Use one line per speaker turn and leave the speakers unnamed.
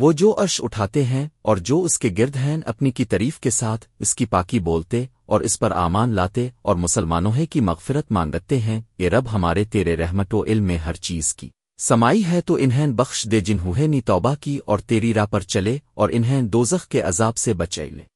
وہ جو عرش اٹھاتے ہیں اور جو اس کے گرد ہیں اپنی کی تعریف کے ساتھ اس کی پاکی بولتے اور اس پر آمان لاتے اور مسلمانوں ہے کی مغفرت مانگتے ہیں یہ رب ہمارے تیرے رحمت و علم میں ہر چیز کی۔ سمائی ہے تو انہیں بخش دے جنہوں نی توبہ کی اور تیری راہ پر چلے اور انہیں دوزخ کے عذاب سے بچے لے۔